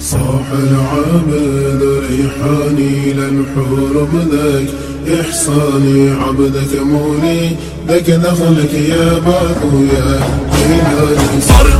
صاح العابد ريحاني للحور بذاك إحصاني عبدك مولي Lakin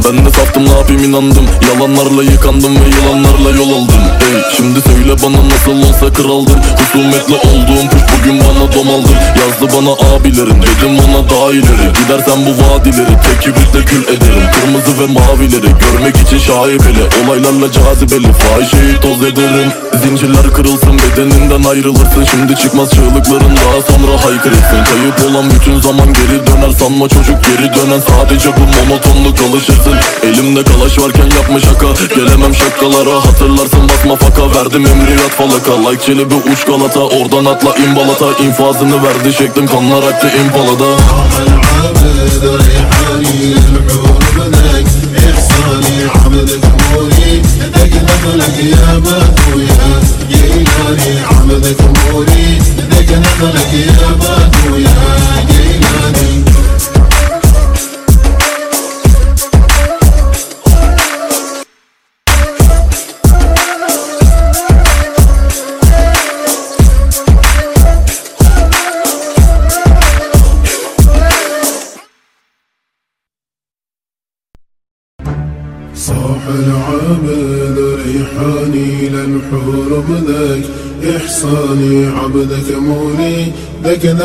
ben de sattım ne yapayım inandım. Yalanlarla yıkandım ve yılanlarla yol aldım. Ey şimdi söyle bana nasıl olsa kraldım. Husumetli olduğum kuş bugün bana domaldı Yazdı bana abilerin dedim ona daha ileri. Gidersen bu vadileri tek kibritle kül ederim. Kırmızı ve mavileri görmek için şaibeli Olaylarla cazibeli fahişeyi toz ederim. Zincirler kırılsın bedeninden ayrılırsın. Şimdi çıkmaz çığlıkların daha sonra haykırırsın. Kayıp olan bütün zaman geri döner sanma çocuk geri dönen Sadece bu monotonluk alışırsın Elimde kalaş varken yapma şaka Gelemem şakalara hatırlarsın basma faka Verdim emriyat falaka Like çelebi uç galata Oradan atla imbalata infazını verdi şeklim kanlar aktı impalada العابد ريحاني للحور بذاك إحصاني عبدك مولي ذاك نخلك يا باكو يا جيلاني عبدك مولي ذاك نخلك يا باكو يا جيلاني إحصاني عبدك مولي Lakin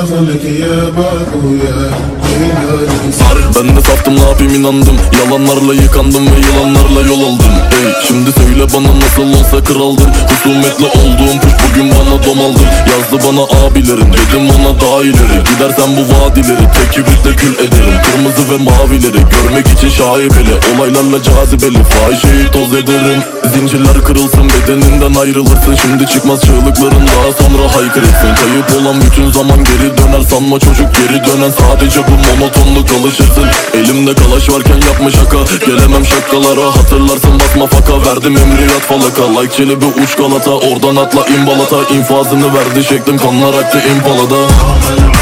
ben de sattım ne yapayım inandım. Yalanlarla yıkandım ve yılanlarla yol aldım. Ey şimdi söyle bana nasıl olsa kraldın Husumetle olduğum puş bugün bana domaldın Yazdı bana abilerin dedim ona daha ileri. Gidersen bu vadileri tek kibritle kül ederim. Kırmızı ve mavileri görmek için şaibeli Olaylarla cazibeli fahişeyi toz ederim. Zincirler kırılsın bedeninden ayrılırsın. Şimdi çıkmaz çığlıkların daha sonra haykırırsın Kayıp olan bütün zaman geri döner sanma çocuk geri dönen Sadece bu monotonluk alışırsın Elimde kalaş varken yapma şaka Gelemem şakalara hatırlarsın basma faka Verdim emriyat falaka Like çelebi uç galata Oradan atla imbalata infazını verdi şeklim kanlar aktı impalada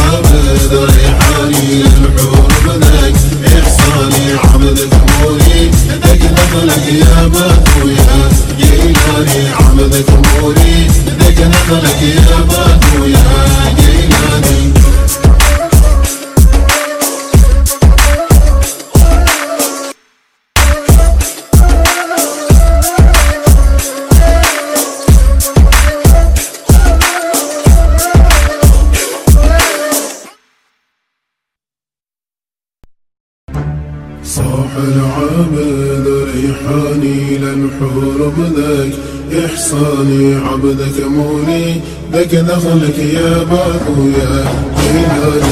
العابد ريحاني للحور بذاك إحصاني عبدك مولي ذاك نخلك يا باكو يا جيلاني عمدك أموري لديك نظرك يا باتو يا جيلاني. ريحاني للحور بذاك إحصاني عبدك مولي ذاك نخلك يا باكو يا هلالي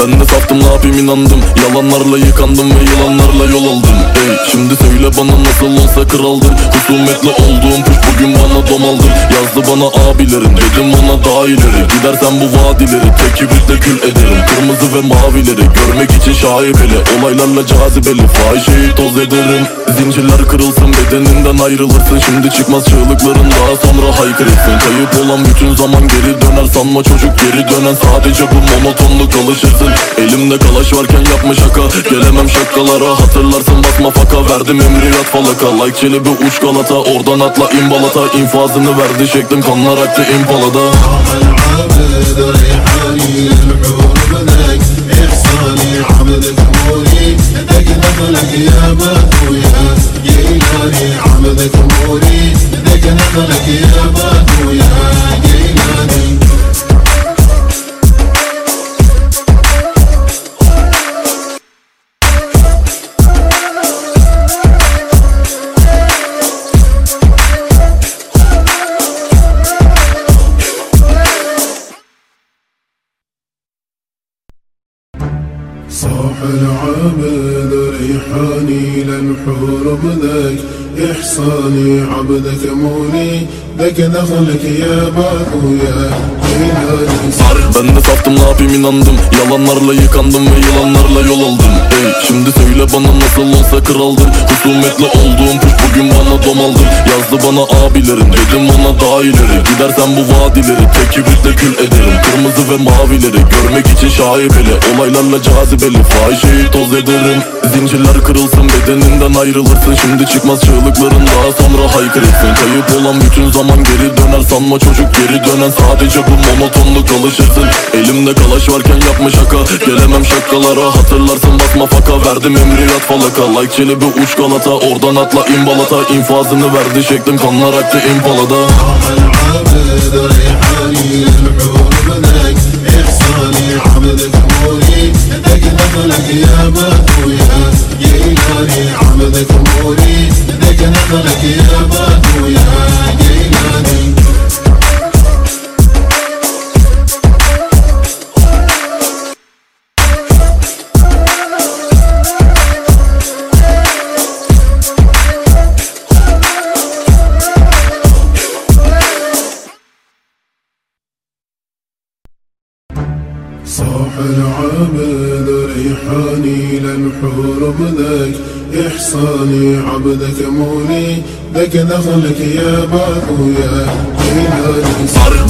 Ben de saftım ne yapayım inandım Yalanlarla yıkandım ve yılanlarla yol aldım Ey şimdi söyle bana nasıl olsa kraldım Husumetli olduğum puş bugün bana domaldım Yazdı bana abilerin dedim ona daha ileri Gidersen bu vadileri tek kibritle kül ederim Kırmızı ve mavileri görmek için şaibeli Olaylarla cazibeli fahişeyi toz ederim Zincirler kırılsın bedeninden ayrılırsın Şimdi çıkmaz çığlıkların daha sonra haykırırsın Kayıp olan bütün zaman geri döner sanma çocuk geri dönen Sadece bu monotonluk alışırsın Elimde kalaş varken yapma şaka Gelemem şakalara hatırlarsın basma faka Verdim emriyat falaka Like çelebi uç galata Oradan atla imbalata infazını verdi şeklim kanlar aktı impalada العابد ريحاني للحور بذاك إحصاني عبدك مولي ذاك نخلك يا باكو يا نوري عمدك أموري لك نظرك يا باكو يا جيلاني لك دخلك يا باكو يا بلادي Ben de saftım ne yapayım inandım. Yalanlarla yıkandım ve yılanlarla yol aldım. Ey şimdi söyle bana nasıl olsa kraldım. Husumetli olduğum puş bugün bana domaldım. Yazdı Yazdı bana abilerin Dedim ona daha ileri. Gidersen bu vadileri Tek kibritle kül ederim. Kırmızı ve mavileri Görmek için şaibeli Olaylarla cazibeli Fahişeyi toz ederim. Zincirler kırılsın bedeninden ayrılırsın. Şimdi çıkmaz çığlıkların daha sonra haykırırsın. Kayıp olan bütün zaman geri döner Sanma çocuk geri dönen Sadece bu monotonluk alışırsın Elimde kalaş varken yapma şaka Gelemem şakalara Hatırlarsın basma faka Verdim emriyat falaka Like çelebi uç galata Oradan atla imbalata infazını verdi şeklim kanlar aktı impalada العابد ريحاني للحور بدك إحصاني عبدك مولي لك نخلك يا باتويا جيلاني عبدك مولي لك نخلك يا باتويا جيلاني صاح العابد ريحاني للحور بذاك إحصاني عبدك مولي لك نخلك يا باكو يا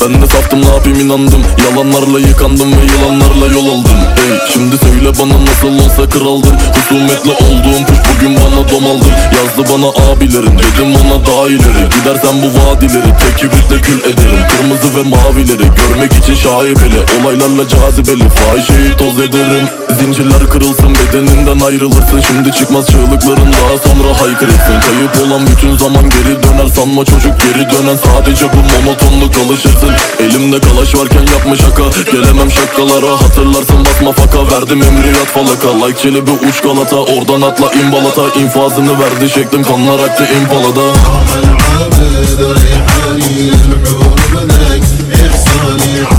Ben de saftım ne yapayım inandım. Yalanlarla yıkandım ve yılanlarla yol aldım. Ey şimdi söyle bana nasıl olsa kraldım Husumetli olduğum puş bugün bana domaldı Yazdı bana abilerin dedim ona daha ileri. Gidersen bu vadileri tek kibritle kül ederim. Kırmızı ve mavileri görmek için şaibeli Olaylarla cazibeli fahişeyi toz ederim Zincirler kırılsın bedeninden ayrılırsın Şimdi çıkmaz çığlıkların daha sonra haykırırsın Kayıp olan bütün zaman geri döner Sanma çocuk geri dönen sadece bu monotonluk alışırsın Elimde kalaş varken yapma şaka Gelemem şakalara hatırlarsın basma faka Verdim emriyat falaka Like çelebi uç galata Oradan atla imbalata infazını verdi şeklim kanlar aktı impalada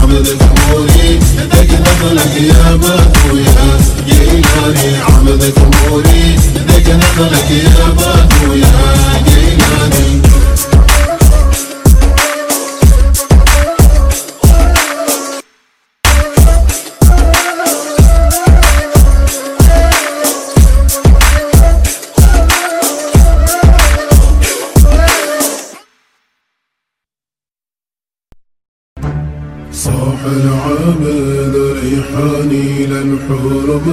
العابد نخلق يا بابويا جيلاني عمدك اموري بدك نخلق يا بابويا جيلاني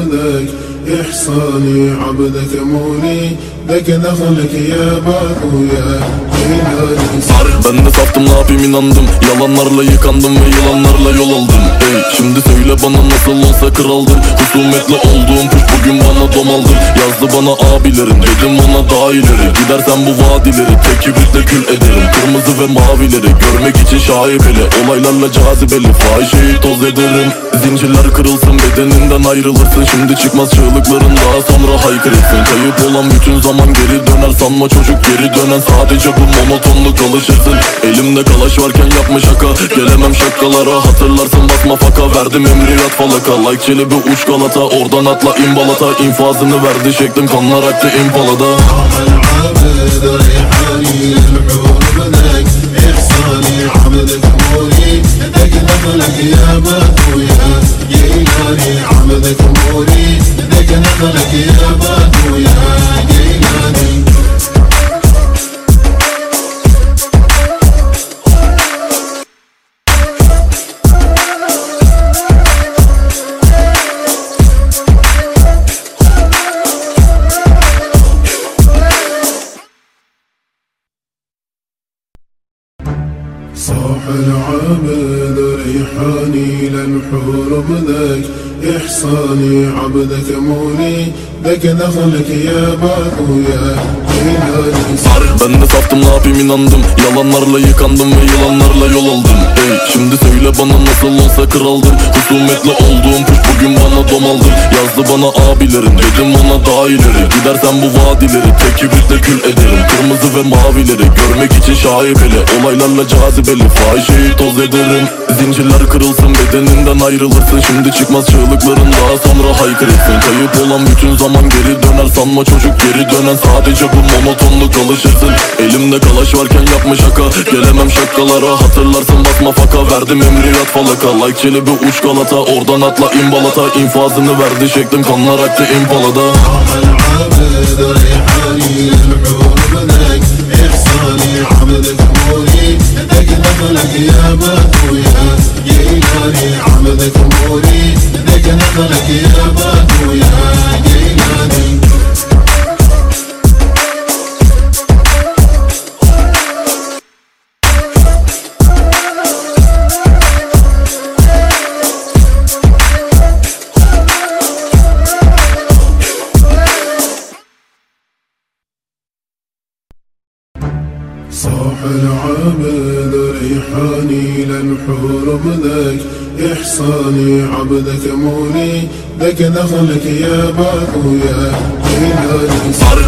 melek إحصاني عبدك مولي لك نخلك يا باكو يا جيلاني Ben de saftım ne yapayım inandım Yalanlarla yıkandım ve yılanlarla yol aldım Ey şimdi söyle bana nasıl olsa kraldım Husumetli olduğum puş bugün bana domaldı Yazdı bana abilerin dedim ona daha ileri Gidersen bu vadileri tek kibritle kül ederim Kırmızı ve mavileri görmek için şaibeli Olaylarla cazibeli fahişeyi toz ederim Zincirler kırılsın bedeninden ayrılırsın Şimdi çıkmaz çığlıkların daha sonra haykırırsın. Kayıp olan bütün zaman geri döner. Sanma çocuk geri dönen sadece bu monotonluk alışırsın. Elimde kalaş varken yapma şaka. Gelemem şakalara. Hatırlarsın basma faka. Verdim emriyat falaka. Like çelebi uç galata. Oradan atla imbalata. İnfazını verdi şeklim. Kanlar aktı impalada inandım Yalanlarla yıkandım ve yılanlarla yol aldım. Ey şimdi söyle bana nasıl olsa kraldım Husumetli olduğum puş bugün bana domaldı Yazdı bana abilerin dedim ona daha ileri. Gidersen bu vadileri tek kibritle kül ederim. Kırmızı ve mavileri görmek için şaibeli Olaylarla cazibeli fahişeyi toz ederim. Zincirler kırılsın bedeninden ayrılırsın. Şimdi çıkmaz çığlıkların daha sonra haykırırsın. Kayıp olan bütün zaman geri döner. Sanma çocuk geri dönen. Sadece bu monotonluk alışırsın. Elimde kalaş varken yapma şaka Sevmem şakalara hatırlarsın basma faka. Verdim emriyat falaka. Like çelebi uç galata. Oradan atla imbalata. İnfazını verdi şeklim kanlar aktı impalada. عمدك موري لك نظرك يا باتويا جيلاني إحصاني عبدك مولي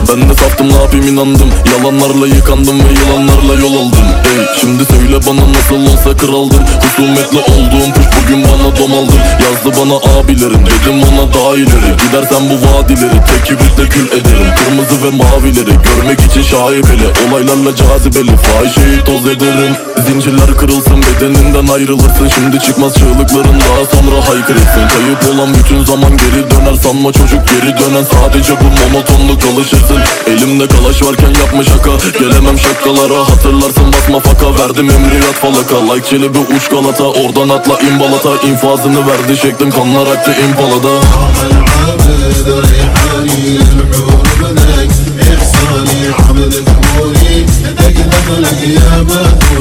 Ben de sattım ne yapayım inandım. Yalanlarla yıkandım ve yılanlarla yol aldım. Ey şimdi söyle bana nasıl olsa kraldım Husumetle olduğum kuş bugün bana domaldı Yazdı bana abilerin dedim ona daha ileri. Gidersen bu vadileri tek kibritle kül ederim. Kırmızı ve mavileri görmek için şaibeli. Olaylarla cazibeli fahişeyi toz ederim. Zincirler kırılsın bedeninden ayrılırsın. Şimdi çıkmaz çığlıkların daha sonra haykırırsın. Kayıp olan bütün zaman geri döner sanma çocuk geri dönen Sadece bu monotonluk alışırsın Elimde kalaş varken yapma şaka Gelemem şakalara hatırlarsın basma faka Verdim emriyat falaka Like çelebi uç galata Oradan atla imbalata infazını verdi şeklim kanlar aktı impalada العابد ريحاني للحور بذاك إحصاني عبدك مولي ذاك نخلك يا باكو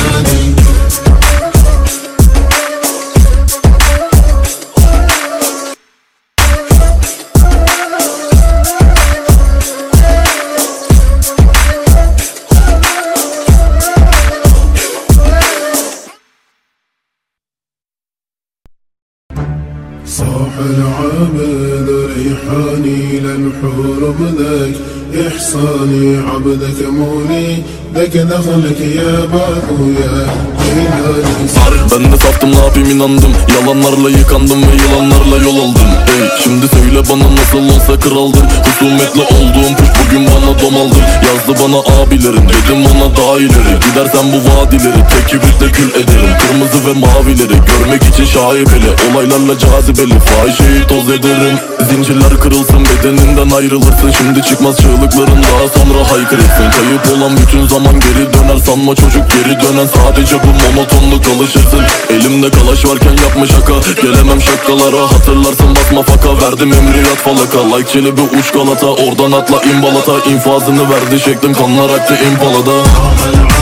يا Deli ben de sattım ne yapayım inandım. Yalanlarla yıkandım ve yılanlarla yol aldım. Ey şimdi söyle bana nasıl olsa kraldım Husumetle olduğum puş bugün bana domaldım Yazdı bana abilerin dedim ona daha ileri. Gidersen bu vadileri tek kibritle kül ederim. Kırmızı ve mavileri görmek için şaibeli Olaylarla cazibeli fahişeyi toz ederim. Zincirler kırılsın bedeninden ayrılırsın Şimdi çıkmaz çığlıkların daha sonra haykırırsın Kayıp olan bütün zaman geri döner sanma çocuk geri dönen Sadece bu monotonluk alışırsın Elimde kalaş varken yapma şaka Gelemem şakalara hatırlarsın basma faka Verdim emriyat falaka Like çelebi uç galata Oradan atla imbalata infazını verdi şeklim kanlar aktı impalada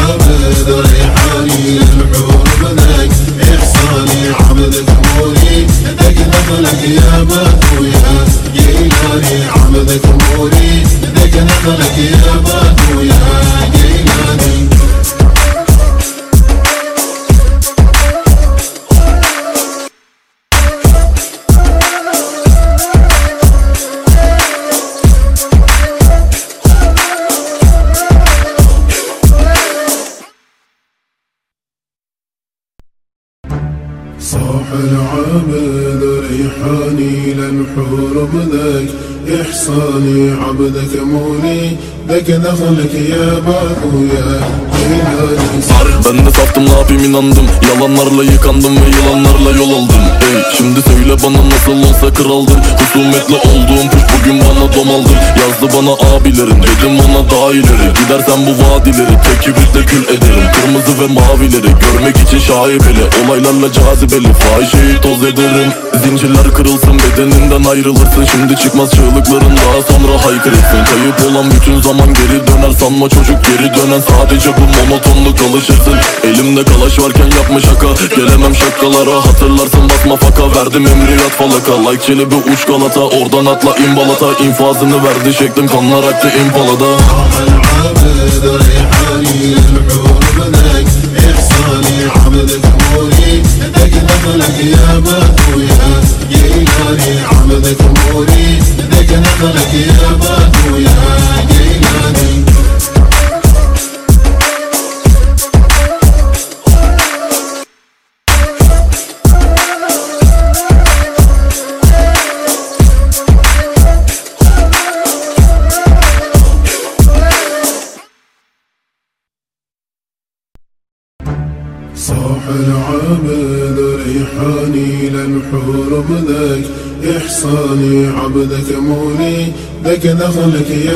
العابد ريحاني للحور بذاك إحصاني عبدك مولي ذاك نخلك يا باكو بذاك موري يا باكو يا جيلاني صاح العمل ذا ريحاني للحور ذاك بإحصاني عبدك مولي لك دخلك يا باكو يا Ben de saftım ne yapayım inandım. Yalanlarla yıkandım ve yılanlarla yol aldım. Ey şimdi söyle bana nasıl olsa kraldım. Husumetli olduğum puş bugün bana domaldım Yazdı bana abilerin dedim ona daha ileri. Gidersen bu vadileri tek kibritle kül ederim. Kırmızı ve mavileri görmek için şaibeli. Olaylarla cazibeli fahişeyi toz ederim. Zincirler kırılsın bedeninden ayrılırsın. Şimdi çıkmaz çığlıkların daha sonra haykırırsın. Kayıp olan bütün zaman geri döner sanma çocuk geri dönen. Sadece bu monotonluk alışırsın Elimde kalaş varken yapma şaka Gelemem şakalara hatırlarsın basma faka Verdim emriyat falaka Like çelebi uç galata Oradan atla imbalata infazını verdi şeklim kanlar aktı impalada العابد ريحاني للحور بذاك إحصاني عبدك مولي ذاك نخلك يا باكو يا جيلاني إحصاني عبدك مولي Bekine hulkiye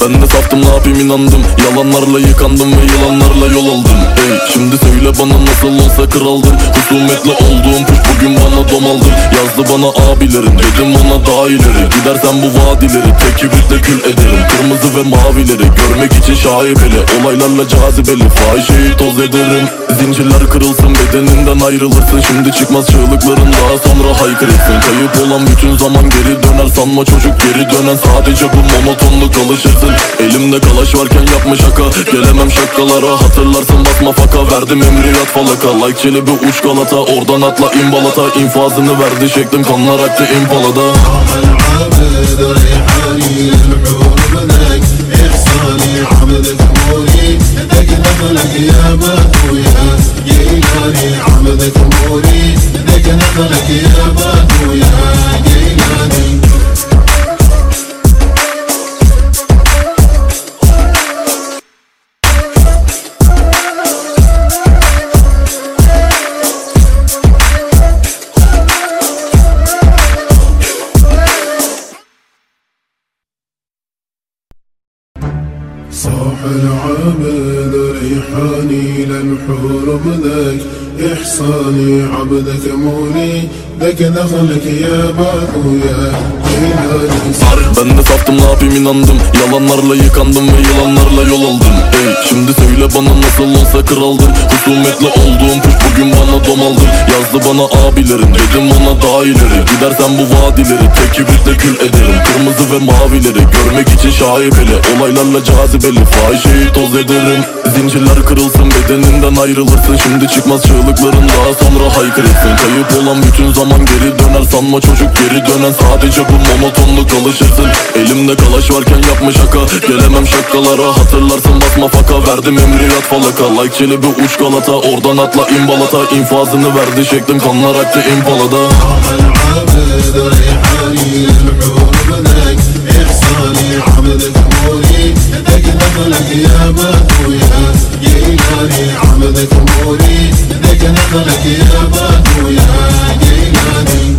ben de sattım ne yapayım inandım. Yalanlarla yıkandım ve yılanlarla yol aldım. Ey şimdi söyle bana nasıl olsa kraldım. Husumetle olduğum puş bugün bana domaldın Yazdı bana abilerin dedim ona daha ileri. Gidersen bu vadileri tek kibritle kül ederim. Kırmızı ve mavileri görmek için şaibeli. Olaylarla cazibeli fahişeyi toz ederim. Zincirler kırılsın bedeninden ayrılırsın. Şimdi çıkmaz çığlıkların daha sonra haykırırsın. Kayıp olan bütün zaman geri döner sanma çocuk geri dönen Sadece bu monotonluk alışırsın Elimde kalaş varken yapma şaka Gelemem şakalara hatırlarsın basma faka Verdim emri yat falaka Like çelebi uç galata Oradan atla imbalata infazını verdi şeklim kanlar aktı impalada Ben de saftım ne yapayım inandım. Yalanlarla yıkandım ve yılanlarla yol aldım. Ey şimdi söyle bana nasıl olsa kraldım Husumetli olduğum puş bugün bana domaldım Yazdı bana abilerim dedim ona daha ileri. Gidersen bu vadileri tek kibritle kül ederim. Kırmızı ve mavileri görmek için şaibeli Olaylarla cazibeli fahişeyi toz ederim Zincirler kırılsın bedeninden ayrılırsın Şimdi çıkmaz çığlıkların daha sonra haykırırsın Kayıp olan bütün zaman geri döner sanma çocuk geri dönen Sadece bu monotonluk alışırsın Elimde kalaş varken yapma şaka Gelemem şakalara hatırlarsın basma faka Verdim emri yat falaka Like çelebi uç galata Oradan atla imbalata infazını verdi şeklim kanlar aktı impalada العابد ريحاني الحور منك إحصاني عبدك مولي لك نخلك يا باتويا جيلاني عم بتموري بدك نخلك يا بدو يا جيلاني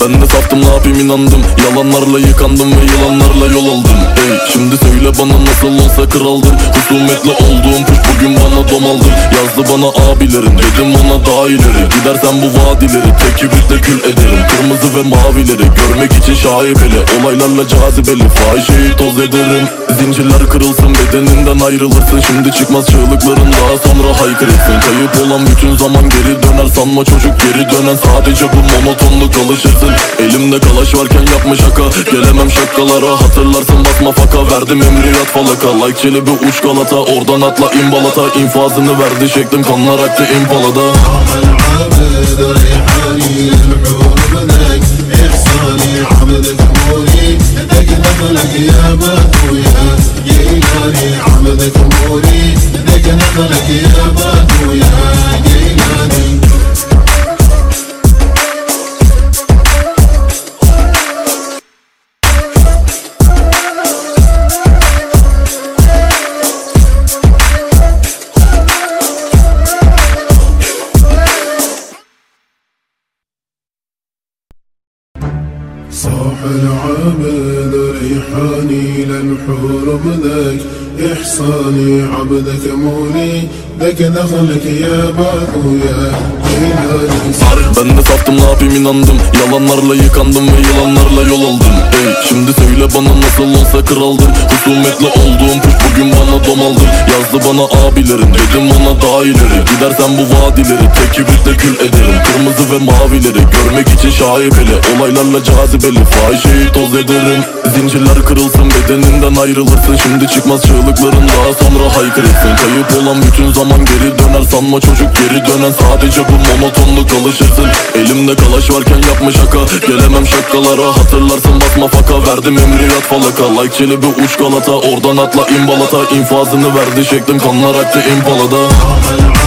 Ben de sattım ne yapayım inandım. Yalanlarla yıkandım ve yılanlarla yol aldım. Ey şimdi söyle bana nasıl olsa kraldım. Husumetle olduğum kuş bugün bana domaldı Yazdı bana abilerin dedim ona daha ileri. Gidersen bu vadileri tek kibritle kül ederim. Kırmızı ve mavileri görmek için şaibeli. Olaylarla cazibeli fahişeyi toz ederim. Zincirler kırılsın bedeninden ayrılırsın. Şimdi çıkmaz çığlıkların daha sonra haykırırsın. Kayıp olan bütün zaman geri döner sanma çocuk geri dönen Sadece bu monotonluk alışırsın Elimde kalaş varken yapma şaka Gelemem şakalara hatırlarsın basma faka Verdim emri yat falaka Like çelebi uç galata Oradan atla imbalata infazını verdi şeklim kanlar aktı impalada العابد ريحاني الحور منك إحصاني عبدك مولي لك نخلك يا باتويا London راح العبد ريحاني للحور بدك إحصاني عبدك مولي ذاك دخلك يا باكو يا Ben de saftım ne yapayım inandım. Yalanlarla yıkandım ve yılanlarla yol aldım. Ey şimdi söyle bana nasıl olsa kraldım. Husumetli olduğum puş bugün bana domaldım Yazdı bana abilerim dedim ona daha ileri. Gidersen bu vadileri tek kibritle kül ederim. Kırmızı ve mavileri görmek için şaibeli Olaylarla cazibeli fahişeyi toz ederim. Zincirler kırılsın bedeninden ayrılırsın. Şimdi çıkmaz çığlıkların daha sonra haykırırsın. Kayıp olan bütün zaman geri döner. Sanma çocuk geri dönen Sadece bu monotonluk alışırsın Elimde kalaş varken yapma şaka Gelemem şakalara hatırlarsın basma faka Verdim emri yat falaka Like çelebi uç galata Oradan atla imbalata infazını verdi şeklim kanlar aktı impalada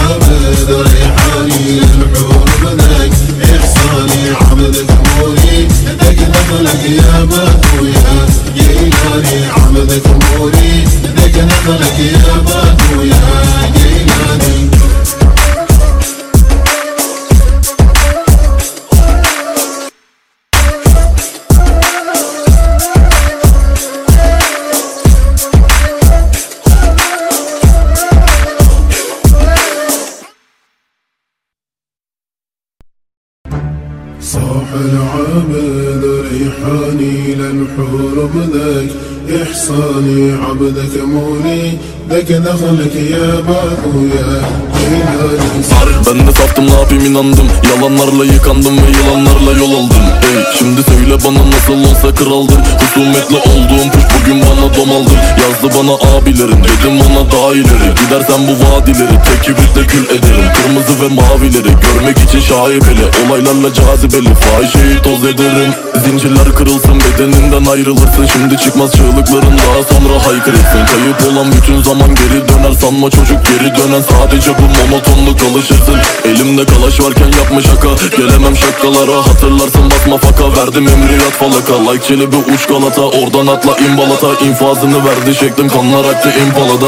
العابد ريحاني الحور منك إحصاني عبدك مولي لك نخلك يا باتويا جيلاني عبدك مولي لك نخلك يا باتويا جيلاني good بذاك إحصاني عبدك مولي ذاك نخلك يا باكو يا جيلاني Ben de saftım ne yapayım inandım Yalanlarla yıkandım ve yılanlarla yol aldım Ey şimdi söyle bana nasıl olsa kraldım Husumetli olduğum puş bugün bana domaldım Yazdı bana abilerin dedim ona daha ileri Gidersen bu vadileri tek kibritle kül ederim Kırmızı ve mavileri görmek için şaibeli Olaylarla cazibeli fahişeyi toz ederim Zincirler kırılsın bedeninden ayrılırsın Şimdi çıkmaz çığlıkların daha sonra haykırırsın. Kayıp olan bütün zaman geri döner. Sanma çocuk geri dönen Sadece bu monotonluk alışırsın. Elimde kalaş varken yapma şaka. Gelemem şakalara. Hatırlarsın basma faka. Verdim emriyat falaka. Like çelebi uç galata. Oradan atla imbalata. İnfazını verdi şeklim. Kanlar aktı impalada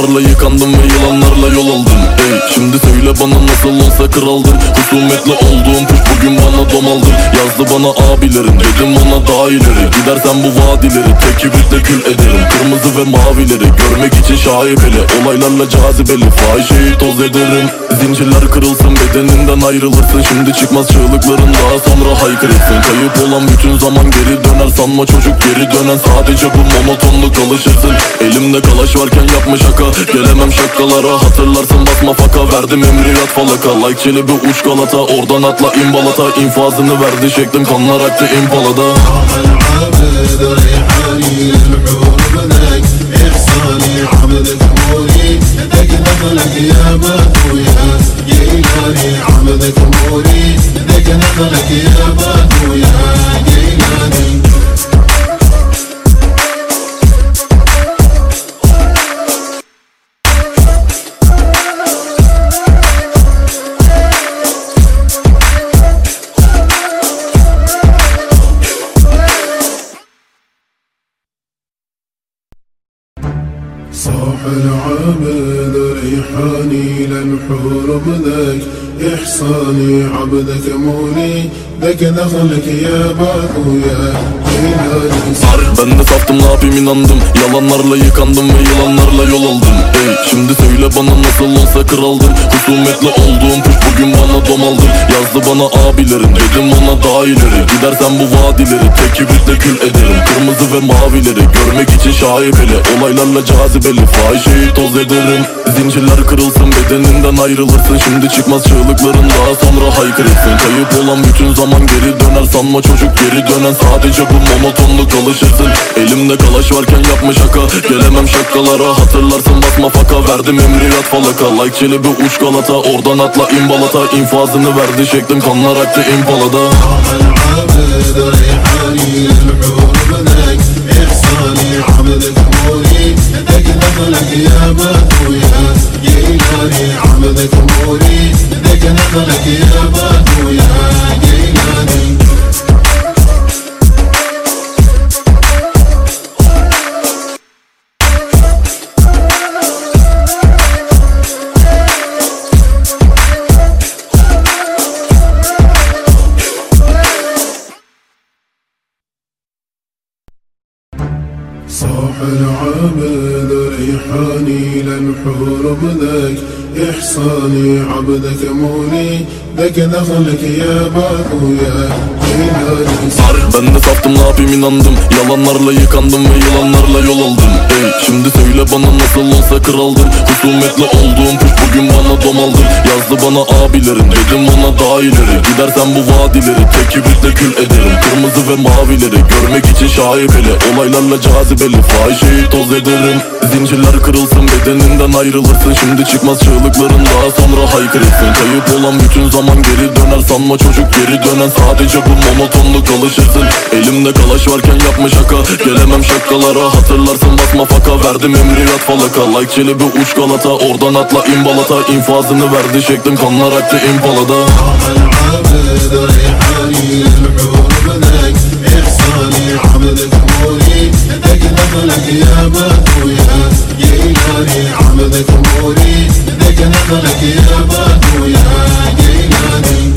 Yalanlarla yıkandım ve yılanlarla yol aldım. Ey şimdi söyle bana nasıl olsa kraldım Husumetli olduğum puş bugün bana domaldım Yazdı bana abilerin dedim ona daha ileri. Gidersen bu vadileri tek kibritle kül ederim. Kırmızı ve mavileri görmek için şaibeli Olaylarla cazibeli fahişeyi toz ederim Zincirler kırılsın bedeninden ayrılırsın Şimdi çıkmaz çığlıkların daha sonra haykırırsın Kayıp olan bütün zaman geri döner sanma çocuk geri dönen Sadece bu monotonluk alışırsın Elimde kalaş varken yapma şaka Gelemem şakalara hatırlarsın basma faka Verdim emriyat falaka Like çelebi uç galata Oradan atla imbalata infazını verdi şeklim kanlar aktı impalada العابد ريحاني للحور بذاك إحصاني عبدك مولي ذاك نخلك يا باكو يا جيلاني عبدك موري لك نقلك يا باتو يا جيلاني the moon. Melek ben de saftım ne yapayım inandım. Yalanlarla yıkandım ve yılanlarla yol aldım. Ey şimdi söyle bana nasıl olsa kraldım Husumetle olduğum kuş bugün bana domaldı Yazdı bana abilerin dedim ona daha ileri. Gidersen bu vadileri tek kibritle kül ederim. Kırmızı ve mavileri görmek için şaibeli. Olaylarla cazibeli fahişeyi toz ederim. Zincirler kırılsın bedeninden ayrılırsın. Şimdi çıkmaz çığlıkların daha sonra haykırırsın. Kayıp olan bütün zaman geri döner sanma çocuk geri dönen Sadece bu monotonluk alışırsın Elimde kalaş varken yapma şaka Gelemem şakalara hatırlarsın basma faka Verdim emriyat falaka Like çelebi uç galata Oradan atla imbalata infazını verdi şeklim kanlar aktı impalada العابد ريحاني للحور بذاك إحصاني عبدك مولي ذاك نخلك يا باكو يا جيلاني عبدك مولي ذاك نخلك يا باكو يا جيلاني صاح العابد ريحاني للحور بذاك إحصاني عبدك مولي لكن نخلك يا باكويا Ben de saftım ne yapayım inandım. Yalanlarla yıkandım ve yılanlarla yol aldım. Ey şimdi söyle bana nasıl olsa kraldım Husumetli olduğum puş bugün bana domaldım Yazdı bana abilerin dedim ona daha ileri. Gidersen bu vadileri tek kibritle kül ederim. Kırmızı ve mavileri görmek için şaibeli Olaylarla cazibeli fahişeyi toz ederim. Zincirler kırılsın bedeninden ayrılırsın. Şimdi çıkmaz çığlıkların daha sonra haykırırsın. Kayıp olan bütün zaman geri döner. Sanma çocuk geri dönen. Sadece bu monotonluk alışırsın Elimde kalaş varken yapma şaka Gelemem şakalara hatırlarsın basma faka Verdim emri yat falaka Like çelebi uç galata Oradan atla imbalata infazını verdi şeklim kanlar aktı impalada العابد ريحاني الحور بدك إحصاني عبدك مولي لك نخلك يا باتويا جيلاني